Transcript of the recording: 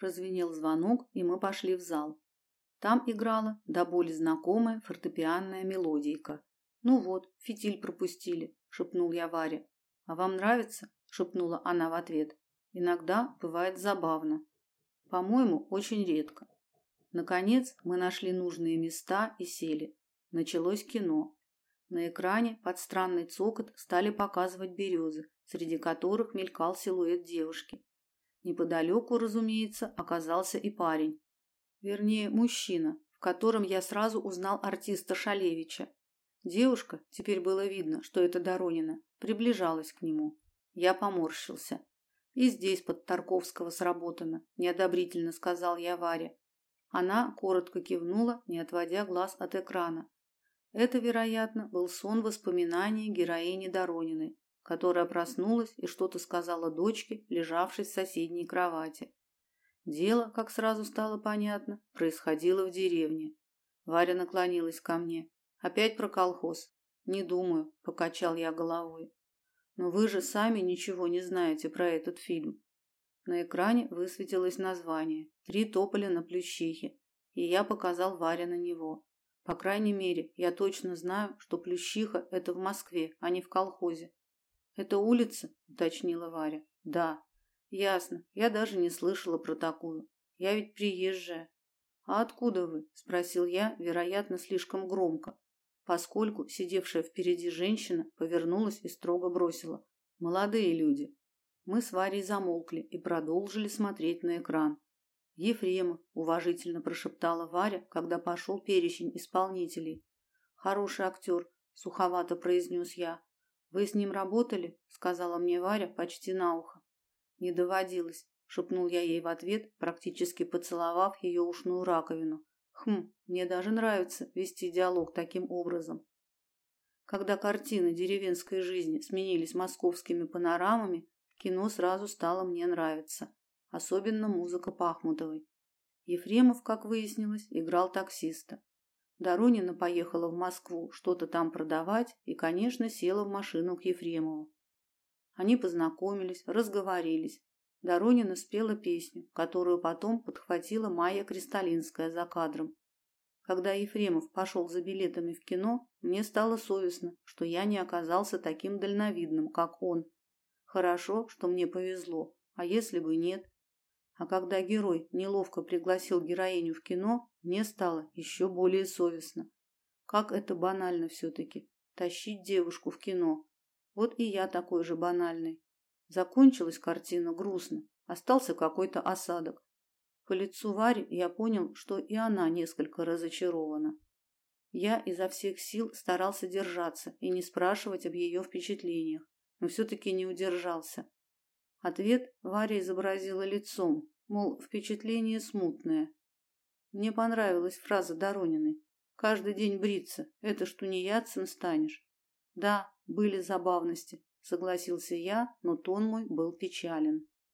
Прозвенел звонок, и мы пошли в зал. Там играла до боли знакомая фортепианная мелодийка. Ну вот, фитиль пропустили, шепнул я Варе. А вам нравится? шепнула она в ответ. Иногда бывает забавно. По-моему, очень редко. Наконец, мы нашли нужные места и сели. Началось кино. На экране под странный цокот стали показывать березы, среди которых мелькал силуэт девушки. Неподалеку, разумеется, оказался и парень. Вернее, мужчина, в котором я сразу узнал артиста Шалевича. Девушка, теперь было видно, что это Доронина, приближалась к нему. Я поморщился. И здесь под Тарковского сработано, неодобрительно сказал я Варе. Она коротко кивнула, не отводя глаз от экрана. Это, вероятно, был сон воспоминаний героини Дорониной, которая проснулась и что-то сказала дочке, лежавшей в соседней кровати. Дело, как сразу стало понятно, происходило в деревне. Варя наклонилась ко мне. Опять про колхоз. Не думаю, покачал я головой. Но вы же сами ничего не знаете про этот фильм. На экране высветилось название «Три тополя на Плющихе», и я показал Варе на него. По крайней мере, я точно знаю, что Плющиха – это в Москве, а не в колхозе. Это улица, уточнила Варя. Да. Ясно. Я даже не слышала про такую. Я ведь приезжая. А откуда вы? спросил я, вероятно, слишком громко, поскольку сидевшая впереди женщина повернулась и строго бросила: "Молодые люди". Мы с Варей замолкли и продолжили смотреть на экран. Ефремов уважительно прошептала Варя, когда пошел перечень исполнителей. Хороший актер», – суховато произнес я. Вы с ним работали? сказала мне Варя почти на ухо. Не доводилось, шепнул я ей в ответ, практически поцеловав ее ушную раковину. Хм, мне даже нравится вести диалог таким образом. Когда картины деревенской жизни сменились московскими панорамами, кино сразу стало мне нравиться, особенно музыка Пахмутовой. Ефремов, как выяснилось, играл таксиста. Доронина поехала в Москву что-то там продавать и, конечно, села в машину к Ефремову. Они познакомились, разговорились. Доронина спела песню, которую потом подхватила Майя Кристалинская за кадром. Когда Ефремов пошел за билетами в кино, мне стало совестно, что я не оказался таким дальновидным, как он. Хорошо, что мне повезло, а если бы нет? А когда герой неловко пригласил героиню в кино, мне стало еще более совестно. Как это банально все-таки – тащить девушку в кино. Вот и я такой же банальный. Закончилась картина грустно, остался какой-то осадок. По лицу Вари я понял, что и она несколько разочарована. Я изо всех сил старался держаться и не спрашивать об ее впечатлениях, но все-таки не удержался. Ответ Варя изобразила лицом, мол, впечатление смутное. Мне понравилась фраза Дорониной. Каждый день бриться это что не тунеядцем станешь. Да, были забавности, согласился я, но тон мой был печален.